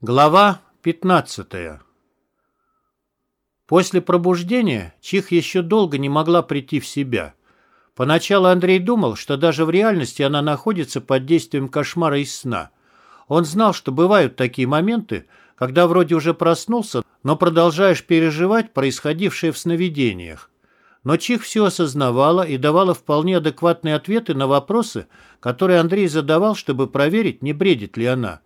Глава 15 После пробуждения Чих еще долго не могла прийти в себя. Поначалу Андрей думал, что даже в реальности она находится под действием кошмара из сна. Он знал, что бывают такие моменты, когда вроде уже проснулся, но продолжаешь переживать происходившее в сновидениях. Но Чих все осознавала и давала вполне адекватные ответы на вопросы, которые Андрей задавал, чтобы проверить, не бредит ли она.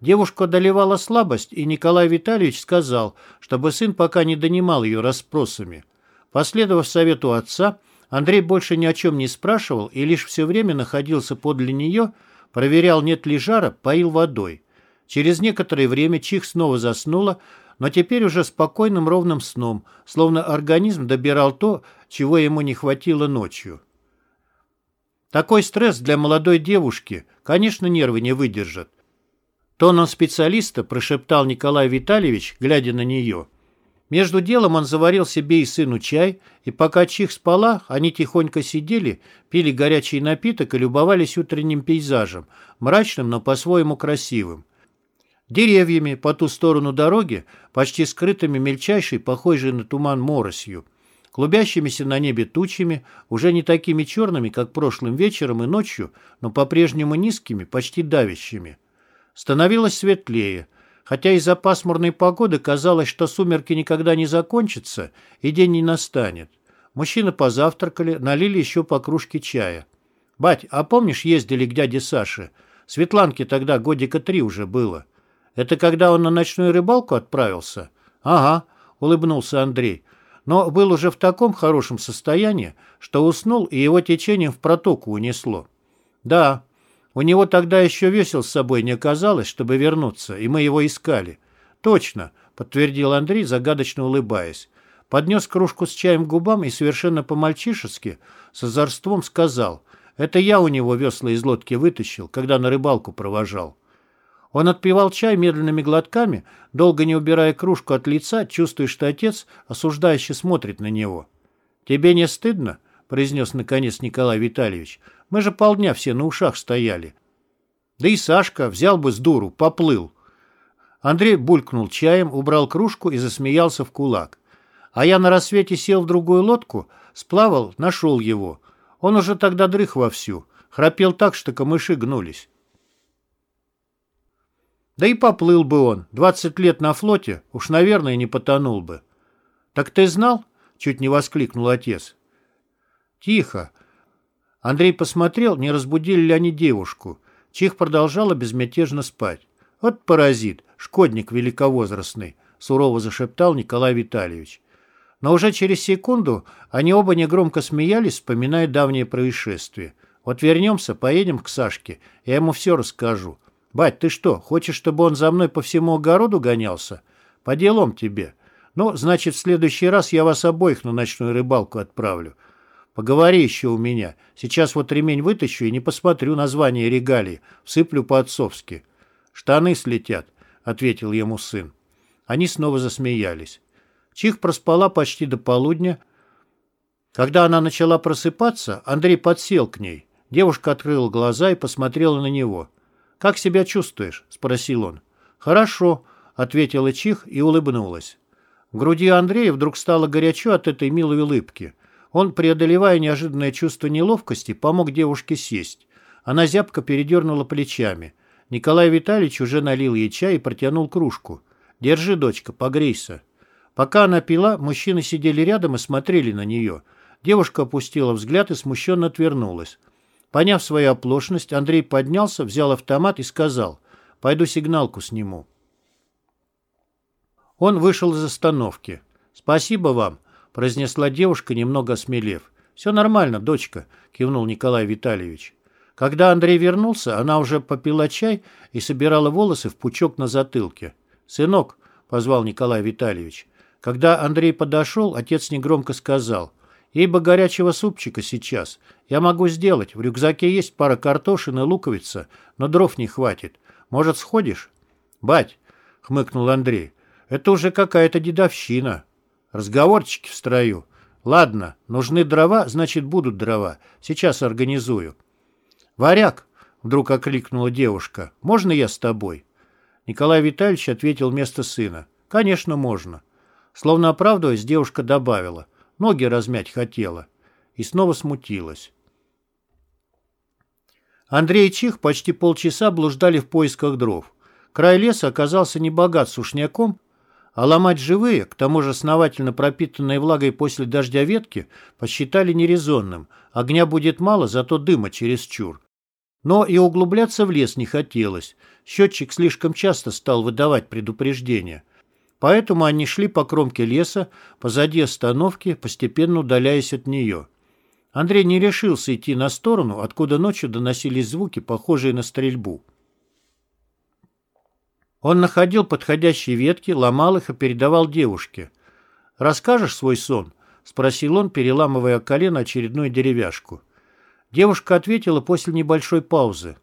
Девушку одолевала слабость, и Николай Витальевич сказал, чтобы сын пока не донимал ее расспросами. Последовав совету отца, Андрей больше ни о чем не спрашивал и лишь все время находился подле нее, проверял, нет ли жара, поил водой. Через некоторое время Чих снова заснула, но теперь уже спокойным ровным сном, словно организм добирал то, чего ему не хватило ночью. Такой стресс для молодой девушки, конечно, нервы не выдержат. Тоном специалиста прошептал Николай Витальевич, глядя на нее. Между делом он заварил себе и сыну чай, и пока Чих спала, они тихонько сидели, пили горячий напиток и любовались утренним пейзажем, мрачным, но по-своему красивым. Деревьями по ту сторону дороги, почти скрытыми мельчайшей, похожей на туман моросью, клубящимися на небе тучами, уже не такими черными, как прошлым вечером и ночью, но по-прежнему низкими, почти давящими. Становилось светлее, хотя из-за пасмурной погоды казалось, что сумерки никогда не закончатся и день не настанет. Мужчины позавтракали, налили еще по кружке чая. «Бать, а помнишь, ездили к дяде Саше? Светланке тогда годика три уже было. Это когда он на ночную рыбалку отправился?» «Ага», — улыбнулся Андрей. Но был уже в таком хорошем состоянии, что уснул, и его течением в протоку унесло. «Да, у него тогда еще весел с собой не оказалось, чтобы вернуться, и мы его искали. Точно, подтвердил Андрей, загадочно улыбаясь. Поднес кружку с чаем к губам и совершенно по-мальчишески, с озорством сказал, «Это я у него весла из лодки вытащил, когда на рыбалку провожал». Он отпивал чай медленными глотками, долго не убирая кружку от лица, чувствуя, что отец осуждающе смотрит на него. «Тебе не стыдно?» — произнес наконец Николай Витальевич. Мы же полдня все на ушах стояли. Да и Сашка взял бы с дуру, поплыл. Андрей булькнул чаем, убрал кружку и засмеялся в кулак. А я на рассвете сел в другую лодку, сплавал, нашел его. Он уже тогда дрых вовсю, храпел так, что камыши гнулись. Да и поплыл бы он, двадцать лет на флоте, уж, наверное, не потонул бы. «Так ты знал?» — чуть не воскликнул отец. «Тихо!» Андрей посмотрел, не разбудили ли они девушку. Чих продолжала безмятежно спать. «Вот паразит, шкодник великовозрастный», — сурово зашептал Николай Витальевич. Но уже через секунду они оба негромко смеялись, вспоминая давнее происшествие. «Вот вернемся, поедем к Сашке, я ему все расскажу. Бать, ты что, хочешь, чтобы он за мной по всему огороду гонялся? По делам тебе. Ну, значит, в следующий раз я вас обоих на ночную рыбалку отправлю. Поговори еще у меня. Сейчас вот ремень вытащу и не посмотрю название регалии. Всыплю по-отцовски. Штаны слетят, — ответил ему сын. Они снова засмеялись. Чих проспала почти до полудня. Когда она начала просыпаться, Андрей подсел к ней. Девушка открыла глаза и посмотрела на него. «Как себя чувствуешь?» — спросил он. «Хорошо», — ответила Чих и улыбнулась. В груди Андрея вдруг стало горячо от этой милой улыбки — он, преодолевая неожиданное чувство неловкости, помог девушке сесть. Она зябко передернула плечами. Николай Витальевич уже налил ей чай и протянул кружку. «Держи, дочка, погрейся». Пока она пила, мужчины сидели рядом и смотрели на нее. Девушка опустила взгляд и смущенно отвернулась. Поняв свою оплошность, Андрей поднялся, взял автомат и сказал «Пойду сигналку сниму». Он вышел из остановки. «Спасибо вам произнесла девушка, немного осмелев. «Все нормально, дочка», — кивнул Николай Витальевич. Когда Андрей вернулся, она уже попила чай и собирала волосы в пучок на затылке. «Сынок», — позвал Николай Витальевич. Когда Андрей подошел, отец негромко сказал, «Ей бы горячего супчика сейчас. Я могу сделать. В рюкзаке есть пара картошин и луковица, но дров не хватит. Может, сходишь?» «Бать», — хмыкнул Андрей, — «это уже какая-то дедовщина». Разговорчики в строю. Ладно, нужны дрова, значит, будут дрова. Сейчас организую. Варяг, вдруг окликнула девушка, можно я с тобой? Николай Витальевич ответил вместо сына. «Конечно, можно». Словно оправдываясь, девушка добавила. Ноги размять хотела. И снова смутилась. Андрей и Чих почти полчаса блуждали в поисках дров. Край леса оказался не богат сушняком, а ломать живые, к тому же основательно пропитанные влагой после дождя ветки, посчитали нерезонным. Огня будет мало, зато дыма чересчур. Но и углубляться в лес не хотелось. Счетчик слишком часто стал выдавать предупреждения. Поэтому они шли по кромке леса, позади остановки, постепенно удаляясь от нее. Андрей не решился идти на сторону, откуда ночью доносились звуки, похожие на стрельбу. Он находил подходящие ветки, ломал их и передавал девушке. «Расскажешь свой сон?» — спросил он, переламывая колено очередную деревяшку. Девушка ответила после небольшой паузы.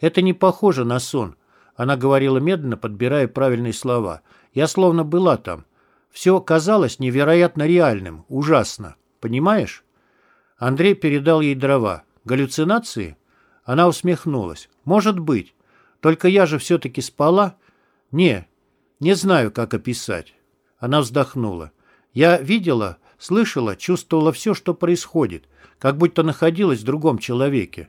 «Это не похоже на сон», — она говорила медленно, подбирая правильные слова. «Я словно была там. Все казалось невероятно реальным, ужасно. Понимаешь?» Андрей передал ей дрова. «Галлюцинации?» Она усмехнулась. «Может быть. Только я же все-таки спала?» «Не, не знаю, как описать». Она вздохнула. «Я видела, слышала, чувствовала все, что происходит как будто находилась в другом человеке.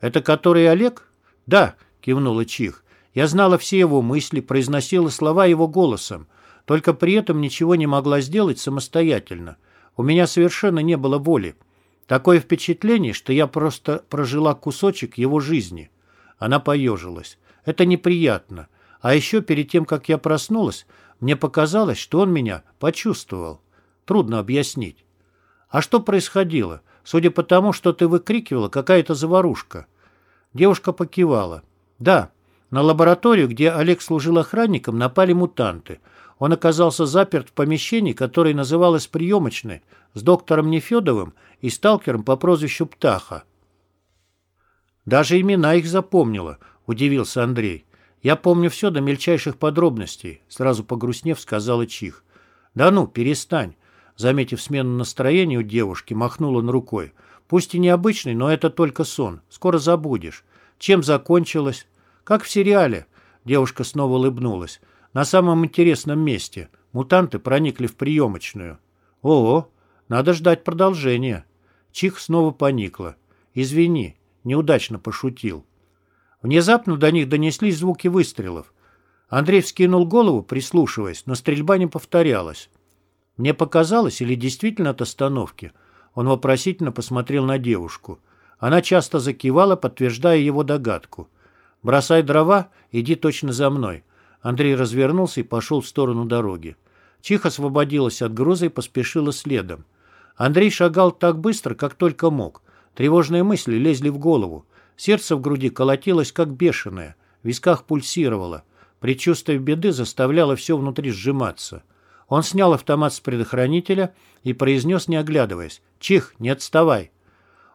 «Это который Олег?» «Да», — кивнула Чих. «Я знала все его мысли, произносила слова его голосом, только при этом ничего не могла сделать самостоятельно. У меня совершенно не было воли. Такое впечатление, что я просто прожила кусочек его жизни». Она поежилась. «Это неприятно. А еще перед тем, как я проснулась, мне показалось, что он меня почувствовал. Трудно объяснить. А что происходило? Судя по тому, что ты выкрикивала, какая-то заварушка». Девушка покивала. «Да, на лабораторию, где Олег служил охранником, напали мутанты. Он оказался заперт в помещении, которое называлось приемочной, с доктором Нефедовым и сталкером по прозвищу Птаха. «Даже имена их запомнила», — удивился Андрей. «Я помню все до мельчайших подробностей», — сразу погрустнев сказала Чих. «Да ну, перестань. Заметив смену настроения у девушки, махнул он рукой. «Пусть и необычный, но это только сон. Скоро забудешь. Чем закончилось?» «Как в сериале». Девушка снова улыбнулась. «На самом интересном месте. Мутанты проникли в приемочную». «О, надо ждать продолжения». Чих снова поникла. «Извини, неудачно пошутил». Внезапно до них донеслись звуки выстрелов. Андрей вскинул голову, прислушиваясь, но стрельба не повторялась. Мне показалось, или действительно от остановки? Он вопросительно посмотрел на девушку. Она часто закивала, подтверждая его догадку. «Бросай дрова, иди точно за мной». Андрей развернулся и пошел в сторону дороги. Чиха освободилась от груза и поспешила следом. Андрей шагал так быстро, как только мог. Тревожные мысли лезли в голову. Сердце в груди колотилось, как бешеное. В висках пульсировало. Предчувствие беды заставляло все внутри сжиматься. Он снял автомат с предохранителя и произнес, не оглядываясь, «Чих, не отставай».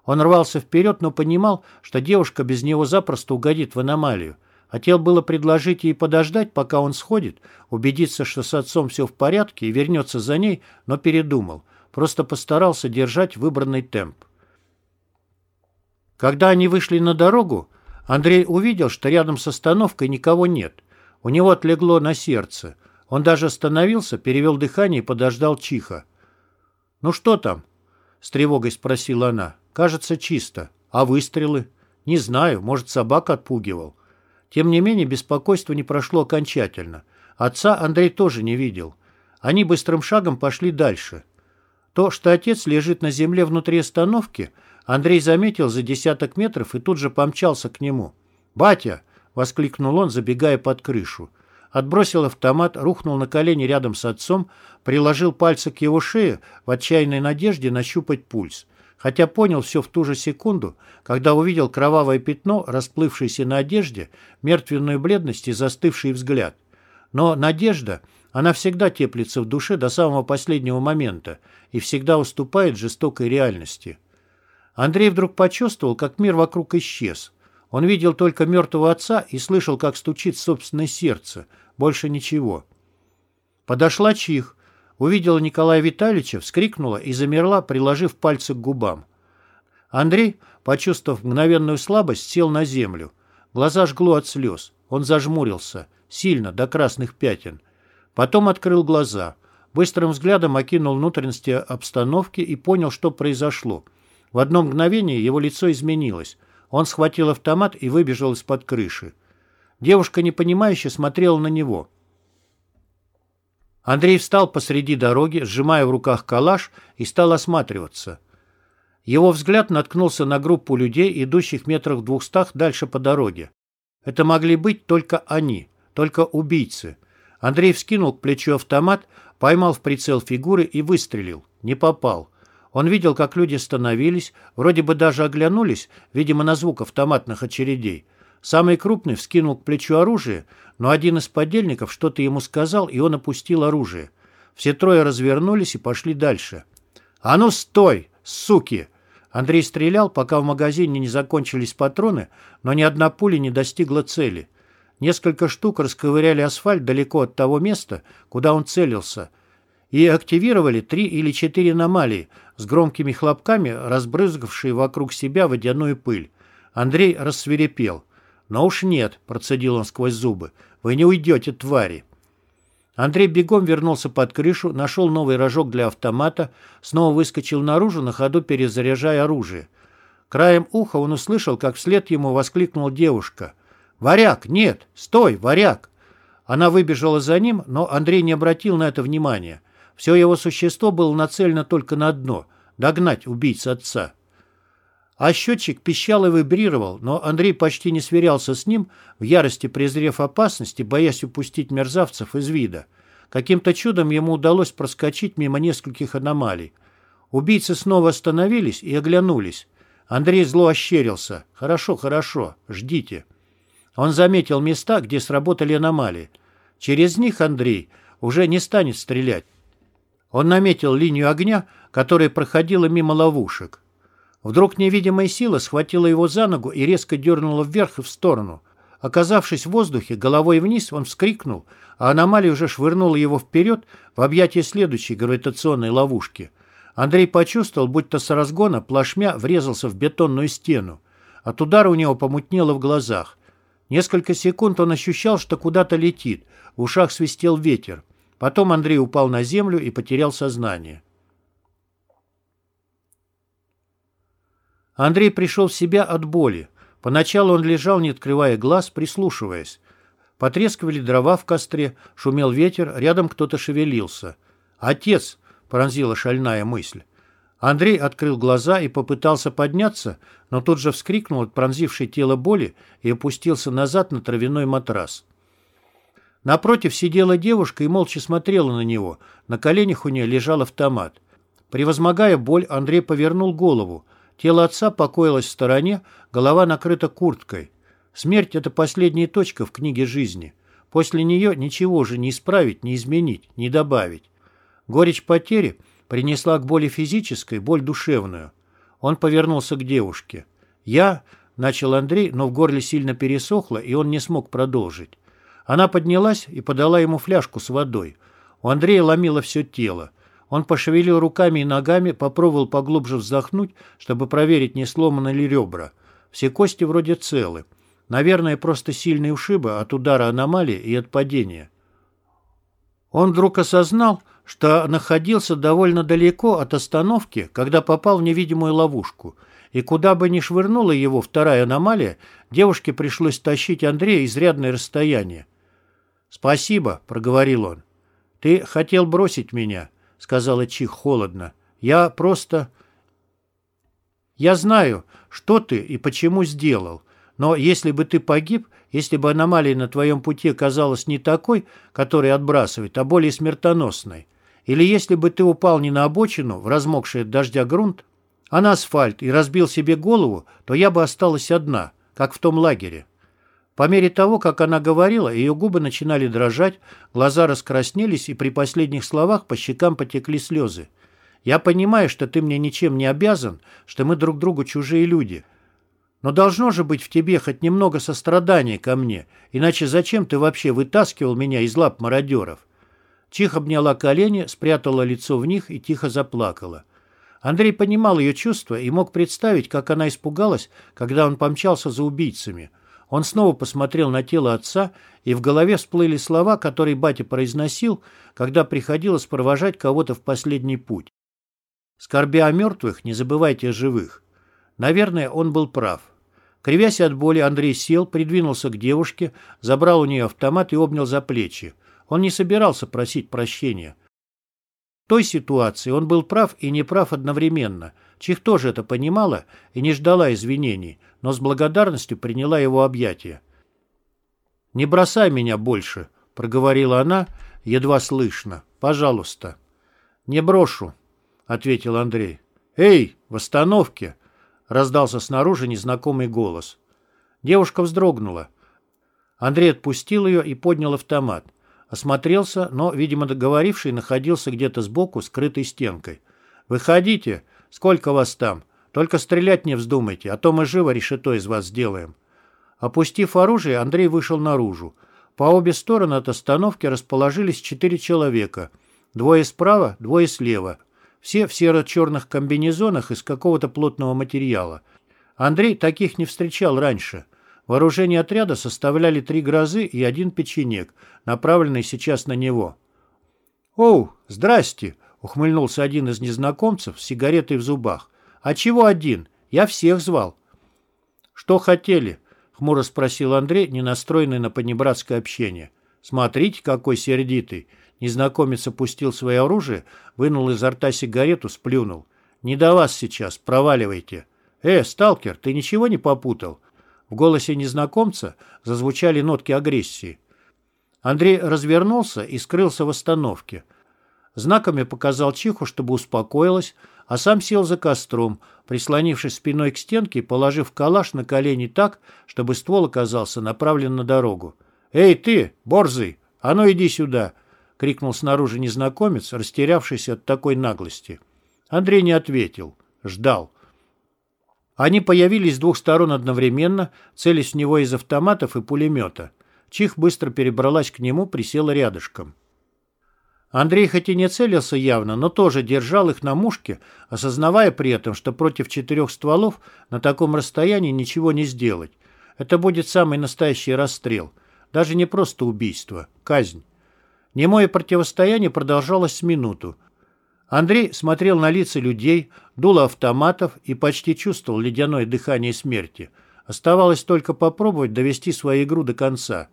Он рвался вперед, но понимал, что девушка без него запросто угодит в аномалию. Хотел было предложить ей подождать, пока он сходит, убедиться, что с отцом все в порядке и вернется за ней, но передумал. Просто постарался держать выбранный темп. Когда они вышли на дорогу, Андрей увидел, что рядом с остановкой никого нет. У него отлегло на сердце. Он даже остановился, перевел дыхание и подождал чиха. «Ну что там?» — с тревогой спросила она. «Кажется, чисто. А выстрелы?» «Не знаю, может, собака отпугивал». Тем не менее, беспокойство не прошло окончательно. Отца Андрей тоже не видел. Они быстрым шагом пошли дальше. То, что отец лежит на земле внутри остановки, Андрей заметил за десяток метров и тут же помчался к нему. «Батя!» — воскликнул он, забегая под крышу отбросил автомат, рухнул на колени рядом с отцом, приложил пальцы к его шее в отчаянной надежде нащупать пульс. Хотя понял все в ту же секунду, когда увидел кровавое пятно, расплывшееся на одежде, мертвенную бледность и застывший взгляд. Но надежда, она всегда теплится в душе до самого последнего момента и всегда уступает жестокой реальности. Андрей вдруг почувствовал, как мир вокруг исчез. Он видел только мертвого отца и слышал, как стучит собственное сердце – больше ничего. Подошла Чих, увидела Николая Витальевича, вскрикнула и замерла, приложив пальцы к губам. Андрей, почувствовав мгновенную слабость, сел на землю. Глаза жгло от слез. Он зажмурился. Сильно, до красных пятен. Потом открыл глаза. Быстрым взглядом окинул внутренности обстановки и понял, что произошло. В одно мгновение его лицо изменилось. Он схватил автомат и выбежал из-под крыши. Девушка непонимающе смотрела на него. Андрей встал посреди дороги, сжимая в руках калаш, и стал осматриваться. Его взгляд наткнулся на группу людей, идущих метрах в двухстах дальше по дороге. Это могли быть только они, только убийцы. Андрей вскинул к плечу автомат, поймал в прицел фигуры и выстрелил. Не попал. Он видел, как люди остановились, вроде бы даже оглянулись, видимо, на звук автоматных очередей. Самый крупный вскинул к плечу оружие, но один из подельников что-то ему сказал, и он опустил оружие. Все трое развернулись и пошли дальше. «А ну стой, суки!» Андрей стрелял, пока в магазине не закончились патроны, но ни одна пуля не достигла цели. Несколько штук расковыряли асфальт далеко от того места, куда он целился, и активировали три или четыре аномалии с громкими хлопками, разбрызгавшие вокруг себя водяную пыль. Андрей рассверепел. «Но уж нет», — процедил он сквозь зубы, — «вы не уйдете, твари». Андрей бегом вернулся под крышу, нашел новый рожок для автомата, снова выскочил наружу, на ходу перезаряжая оружие. Краем уха он услышал, как вслед ему воскликнула девушка. «Варяг! Нет! Стой, варяг!» Она выбежала за ним, но Андрей не обратил на это внимания. Все его существо было нацелено только на одно — догнать убийц отца. А счетчик пищал и вибрировал, но Андрей почти не сверялся с ним, в ярости презрев опасности, боясь упустить мерзавцев из вида. Каким-то чудом ему удалось проскочить мимо нескольких аномалий. Убийцы снова остановились и оглянулись. Андрей зло ощерился. «Хорошо, хорошо, ждите». Он заметил места, где сработали аномалии. Через них Андрей уже не станет стрелять. Он наметил линию огня, которая проходила мимо ловушек. Вдруг невидимая сила схватила его за ногу и резко дернула вверх и в сторону. Оказавшись в воздухе, головой вниз, он вскрикнул, а аномалия уже швырнула его вперед в объятие следующей гравитационной ловушки. Андрей почувствовал, будто с разгона плашмя врезался в бетонную стену. От удара у него помутнело в глазах. Несколько секунд он ощущал, что куда-то летит, в ушах свистел ветер. Потом Андрей упал на землю и потерял сознание. Андрей пришел в себя от боли. Поначалу он лежал, не открывая глаз, прислушиваясь. Потрескивали дрова в костре, шумел ветер, рядом кто-то шевелился. «Отец!» — пронзила шальная мысль. Андрей открыл глаза и попытался подняться, но тут же вскрикнул от пронзившей тело боли и опустился назад на травяной матрас. Напротив сидела девушка и молча смотрела на него. На коленях у нее лежал автомат. Превозмогая боль, Андрей повернул голову. Тело отца покоилось в стороне, голова накрыта курткой. Смерть — это последняя точка в книге жизни. После нее ничего уже не исправить, не изменить, не добавить. Горечь потери принесла к боли физической боль душевную. Он повернулся к девушке. «Я...» — начал Андрей, но в горле сильно пересохло, и он не смог продолжить. Она поднялась и подала ему фляжку с водой. У Андрея ломило все тело. Он пошевелил руками и ногами, попробовал поглубже вздохнуть, чтобы проверить, не сломаны ли ребра. Все кости вроде целы. Наверное, просто сильные ушибы от удара аномалии и от падения. Он вдруг осознал, что находился довольно далеко от остановки, когда попал в невидимую ловушку. И куда бы ни швырнула его вторая аномалия, девушке пришлось тащить Андрея изрядное расстояние. «Спасибо», — проговорил он. «Ты хотел бросить меня сказала Чих холодно. «Я просто...» «Я знаю, что ты и почему сделал, но если бы ты погиб, если бы аномалия на твоем пути оказалась не такой, которая отбрасывает, а более смертоносной, или если бы ты упал не на обочину, в размокший от дождя грунт, а на асфальт и разбил себе голову, то я бы осталась одна, как в том лагере. По мере того, как она говорила, ее губы начинали дрожать, глаза раскраснелись, и при последних словах по щекам потекли слезы. «Я понимаю, что ты мне ничем не обязан, что мы друг другу чужие люди. Но должно же быть в тебе хоть немного сострадания ко мне, иначе зачем ты вообще вытаскивал меня из лап мародеров?» Чих обняла колени, спрятала лицо в них и тихо заплакала. Андрей понимал ее чувства и мог представить, как она испугалась, когда он помчался за убийцами – Он снова посмотрел на тело отца, и в голове всплыли слова, которые батя произносил, когда приходилось провожать кого-то в последний путь. «Скорбя о мертвых, не забывайте о живых». Наверное, он был прав. Кривясь от боли, Андрей сел, придвинулся к девушке, забрал у нее автомат и обнял за плечи. Он не собирался просить прощения. В той ситуации он был прав и неправ одновременно. Чих тоже это понимала и не ждала извинений, но с благодарностью приняла его объятия. «Не бросай меня больше», — проговорила она, едва слышно. «Пожалуйста». «Не брошу», — ответил Андрей. «Эй, в остановке!» — раздался снаружи незнакомый голос. Девушка вздрогнула. Андрей отпустил ее и поднял автомат. Осмотрелся, но, видимо, договоривший находился где-то сбоку, скрытой стенкой. «Выходите! Сколько вас там? Только стрелять не вздумайте, а то мы живо решето из вас сделаем». Опустив оружие, Андрей вышел наружу. По обе стороны от остановки расположились четыре человека. Двое справа, двое слева. Все в серо-черных комбинезонах из какого-то плотного материала. Андрей таких не встречал раньше. Вооружение отряда составляли три грозы и один печенек, направленный сейчас на него. «Оу, здрасте!» — ухмыльнулся один из незнакомцев с сигаретой в зубах. «А чего один? Я всех звал». «Что хотели?» — хмуро спросил Андрей, не настроенный на понебратское общение. «Смотрите, какой сердитый!» Незнакомец опустил свое оружие, вынул изо рта сигарету, сплюнул. «Не до вас сейчас, проваливайте!» «Э, сталкер, ты ничего не попутал?» В голосе незнакомца зазвучали нотки агрессии. Андрей развернулся и скрылся в остановке. Знаками показал Чиху, чтобы успокоилась, а сам сел за костром, прислонившись спиной к стенке положив калаш на колени так, чтобы ствол оказался направлен на дорогу. «Эй, ты, борзый, а ну иди сюда!» — крикнул снаружи незнакомец, растерявшийся от такой наглости. Андрей не ответил. Ждал. Они появились с двух сторон одновременно, целясь в него из автоматов и пулемета. Чих быстро перебралась к нему, присела рядышком. Андрей хоть и не целился явно, но тоже держал их на мушке, осознавая при этом, что против четырех стволов на таком расстоянии ничего не сделать. Это будет самый настоящий расстрел. Даже не просто убийство, казнь. Немое противостояние продолжалось с минуту. Андрей смотрел на лица людей, дуло автоматов и почти чувствовал ледяное дыхание смерти. Оставалось только попробовать довести свою игру до конца.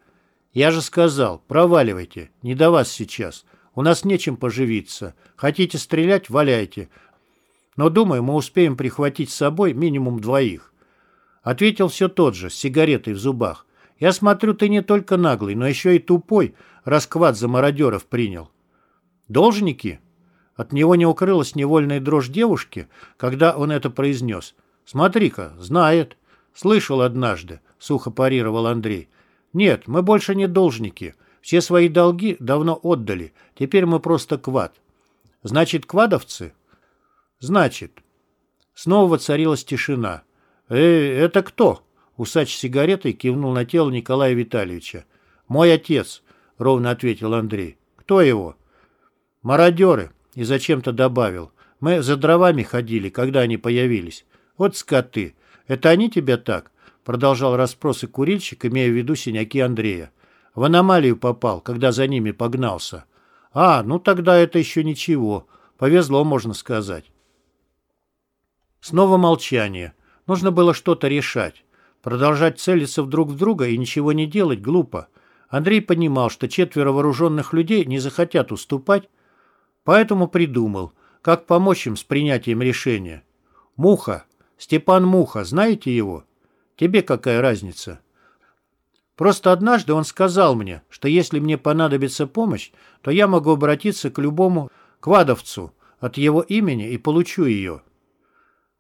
«Я же сказал, проваливайте, не до вас сейчас». У нас нечем поживиться. Хотите стрелять – валяйте. Но, думаю, мы успеем прихватить с собой минимум двоих. Ответил все тот же, с сигаретой в зубах. Я смотрю, ты не только наглый, но еще и тупой, расквад за мародеров принял. Должники? От него не укрылась невольная дрожь девушки, когда он это произнес. Смотри-ка, знает. Слышал однажды, сухо парировал Андрей. Нет, мы больше не должники. Все свои долги давно отдали. Теперь мы просто квад. Значит, квадовцы? Значит. Снова воцарилась тишина. «Э, это кто?» Усач сигаретой кивнул на тело Николая Витальевича. «Мой отец», — ровно ответил Андрей. «Кто его?» «Мародеры», — и зачем-то добавил. «Мы за дровами ходили, когда они появились. Вот скоты. Это они тебя так?» Продолжал расспросы курильщик, имея в виду синяки Андрея. В аномалию попал, когда за ними погнался. А, ну тогда это еще ничего. Повезло, можно сказать. Снова молчание. Нужно было что-то решать. Продолжать целиться друг в друга и ничего не делать глупо. Андрей понимал, что четверо вооруженных людей не захотят уступать, поэтому придумал, как помочь им с принятием решения. Муха. Степан Муха, знаете его? Тебе какая разница? Просто однажды он сказал мне, что если мне понадобится помощь, то я могу обратиться к любому квадовцу от его имени и получу ее.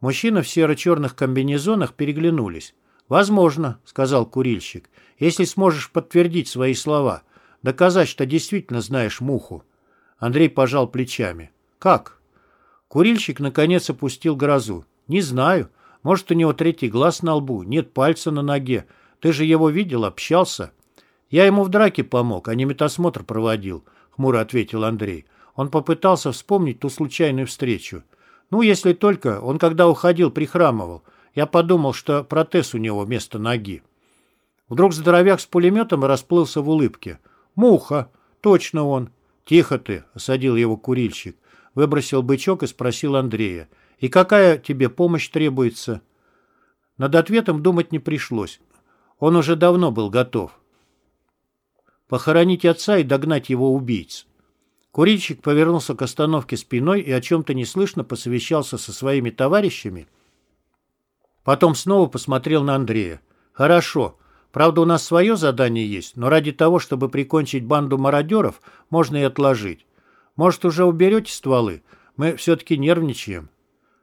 Мужчины в серо-черных комбинезонах переглянулись. «Возможно», — сказал курильщик, — «если сможешь подтвердить свои слова, доказать, что действительно знаешь муху». Андрей пожал плечами. «Как?» Курильщик наконец опустил грозу. «Не знаю. Может, у него третий глаз на лбу, нет пальца на ноге, ты же его видел, общался?» «Я ему в драке помог, а не метасмотр проводил», — хмуро ответил Андрей. Он попытался вспомнить ту случайную встречу. «Ну, если только он, когда уходил, прихрамывал. Я подумал, что протез у него вместо ноги». Вдруг здоровяк с пулеметом расплылся в улыбке. «Муха! Точно он!» «Тихо ты!» — осадил его курильщик. Выбросил бычок и спросил Андрея. «И какая тебе помощь требуется?» Над ответом думать не пришлось. Он уже давно был готов. Похоронить отца и догнать его убийц. Курильщик повернулся к остановке спиной и о чем-то неслышно посовещался со своими товарищами. Потом снова посмотрел на Андрея. «Хорошо. Правда, у нас свое задание есть, но ради того, чтобы прикончить банду мародеров, можно и отложить. Может, уже уберете стволы? Мы все-таки нервничаем».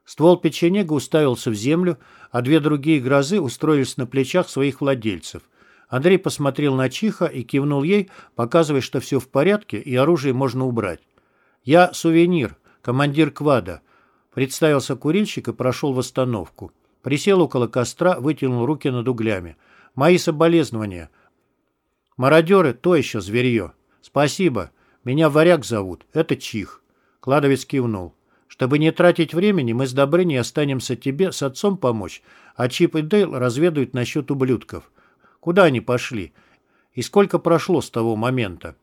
Ствол печенега уставился в землю, а две другие грозы устроились на плечах своих владельцев. Андрей посмотрел на Чиха и кивнул ей, показывая, что все в порядке и оружие можно убрать. «Я сувенир, командир квада», — представился курильщик и прошел в остановку. Присел около костра, вытянул руки над углями. «Мои соболезнования. Мародеры — то еще зверье. Спасибо. Меня Варяг зовут. Это Чих». Кладовец кивнул. Чтобы не тратить времени, мы с Добрыней останемся тебе с отцом помочь, а Чип и Дейл разведают насчет ублюдков. Куда они пошли? И сколько прошло с того момента?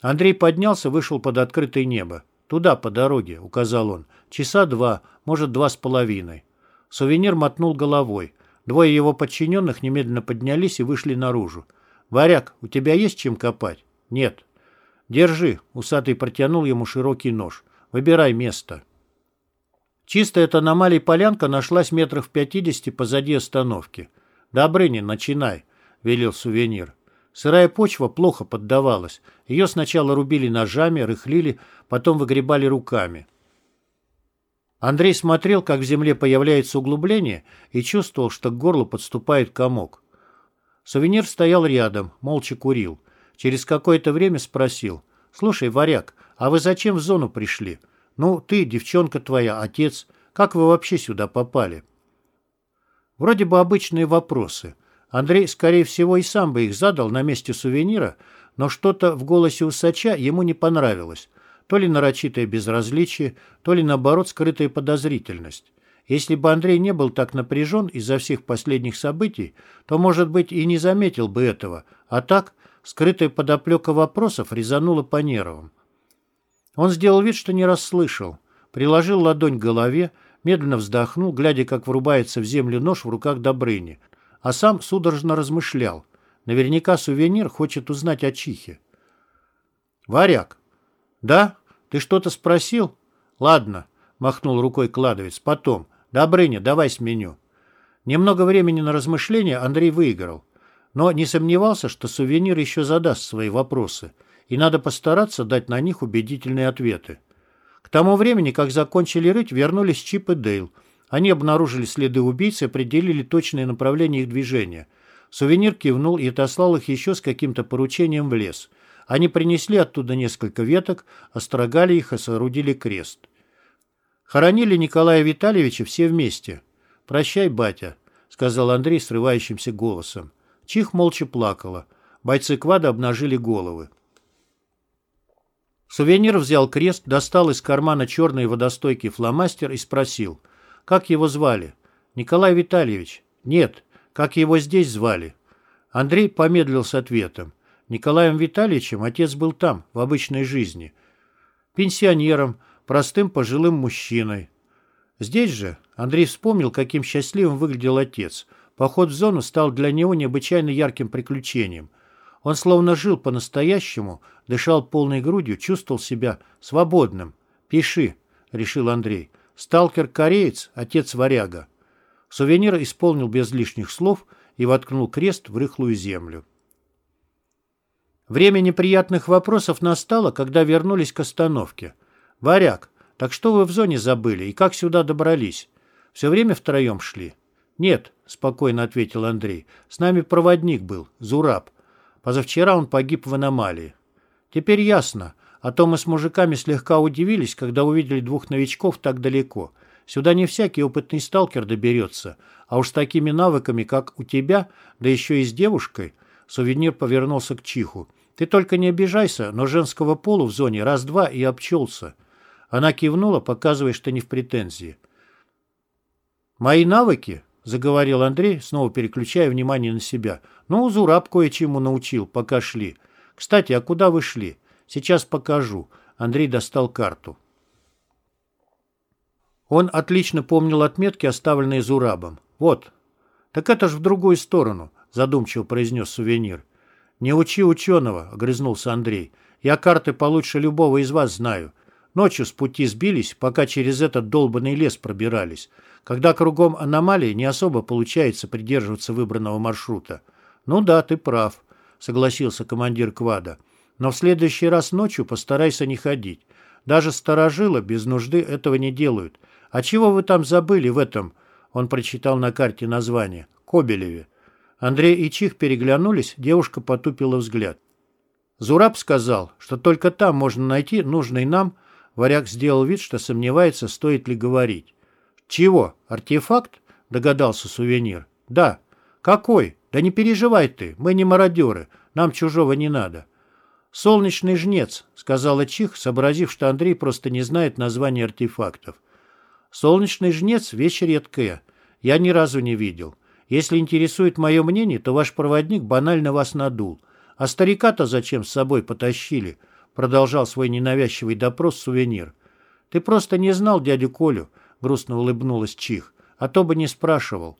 Андрей поднялся, вышел под открытое небо. «Туда, по дороге», — указал он. «Часа два, может, два с половиной». Сувенир мотнул головой. Двое его подчиненных немедленно поднялись и вышли наружу. «Варяг, у тебя есть чем копать?» «Нет». «Держи», — усатый протянул ему широкий нож. Выбирай место. Чистая эта аномалия полянка нашлась метров в пятидесяти позади остановки. «Добрынин, начинай», — велел сувенир. Сырая почва плохо поддавалась. Ее сначала рубили ножами, рыхлили, потом выгребали руками. Андрей смотрел, как в земле появляется углубление, и чувствовал, что к горлу подступает комок. Сувенир стоял рядом, молча курил. Через какое-то время спросил. «Слушай, варяг, а вы зачем в зону пришли? Ну, ты, девчонка твоя, отец. Как вы вообще сюда попали?» Вроде бы обычные вопросы. Андрей, скорее всего, и сам бы их задал на месте сувенира, но что-то в голосе усача ему не понравилось. То ли нарочитое безразличие, то ли, наоборот, скрытая подозрительность. Если бы Андрей не был так напряжен из-за всех последних событий, то, может быть, и не заметил бы этого, а так скрытая подоплека вопросов резанула по нервам. Он сделал вид, что не расслышал, приложил ладонь к голове, медленно вздохнул, глядя, как врубается в землю нож в руках Добрыни, а сам судорожно размышлял. Наверняка сувенир хочет узнать о Чихе. «Варяг?» «Да? Ты что-то спросил?» «Ладно», — махнул рукой кладовец, — «потом. Добрыня, давай сменю». Немного времени на размышления Андрей выиграл, но не сомневался, что сувенир еще задаст свои вопросы — и надо постараться дать на них убедительные ответы. К тому времени, как закончили рыть, вернулись Чип и Дейл. Они обнаружили следы убийцы и определили точное направление их движения. Сувенир кивнул и отослал их еще с каким-то поручением в лес. Они принесли оттуда несколько веток, острогали их и соорудили крест. Хоронили Николая Витальевича все вместе. «Прощай, батя», — сказал Андрей срывающимся голосом. Чих молча плакала. Бойцы квада обнажили головы. Сувенир взял крест, достал из кармана черный водостойкий фломастер и спросил, как его звали. «Николай Витальевич». «Нет, как его здесь звали?» Андрей помедлил с ответом. Николаем Витальевичем отец был там, в обычной жизни. Пенсионером, простым пожилым мужчиной. Здесь же Андрей вспомнил, каким счастливым выглядел отец. Поход в зону стал для него необычайно ярким приключением – он словно жил по-настоящему, дышал полной грудью, чувствовал себя свободным. «Пиши», — решил Андрей. «Сталкер-кореец, отец варяга». Сувенир исполнил без лишних слов и воткнул крест в рыхлую землю. Время неприятных вопросов настало, когда вернулись к остановке. «Варяг, так что вы в зоне забыли и как сюда добрались? Все время втроем шли?» «Нет», — спокойно ответил Андрей. «С нами проводник был, Зураб. Позавчера он погиб в аномалии. Теперь ясно. А то мы с мужиками слегка удивились, когда увидели двух новичков так далеко. Сюда не всякий опытный сталкер доберется. А уж с такими навыками, как у тебя, да еще и с девушкой. Сувенир повернулся к Чиху. Ты только не обижайся, но женского пола в зоне раз-два и обчелся. Она кивнула, показывая, что не в претензии. Мои навыки? — заговорил Андрей, снова переключая внимание на себя. «Ну, Зураб кое-чему научил, пока шли. Кстати, а куда вы шли? Сейчас покажу». Андрей достал карту. Он отлично помнил отметки, оставленные Зурабом. «Вот». «Так это ж в другую сторону», — задумчиво произнес сувенир. «Не учи ученого», — огрызнулся Андрей. «Я карты получше любого из вас знаю. Ночью с пути сбились, пока через этот долбанный лес пробирались. Когда кругом аномалии, не особо получается придерживаться выбранного маршрута». «Ну да, ты прав», — согласился командир квада. «Но в следующий раз ночью постарайся не ходить. Даже сторожилы без нужды этого не делают. А чего вы там забыли в этом он прочитал на карте название. Кобелеве. Андрей и Чих переглянулись, девушка потупила взгляд. Зураб сказал, что только там можно найти нужный нам. Варяг сделал вид, что сомневается, стоит ли говорить. «Чего? Артефакт?» – догадался сувенир. «Да». «Какой? Да не переживай ты, мы не мародеры, нам чужого не надо». «Солнечный жнец», — сказала Чих, сообразив, что Андрей просто не знает названия артефактов. Солнечный жнец – вещь редкая. Я ни разу не видел. Если интересует мое мнение, то ваш проводник банально вас надул. А старика-то зачем с собой потащили? Продолжал свой ненавязчивый допрос сувенир. Ты просто не знал дядю Колю, грустно улыбнулась Чих, а то бы не спрашивал.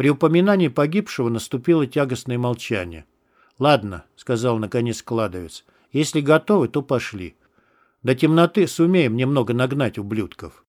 При упоминании погибшего наступило тягостное молчание. «Ладно», — сказал наконец кладовец, — «если готовы, то пошли. До темноты сумеем немного нагнать ублюдков».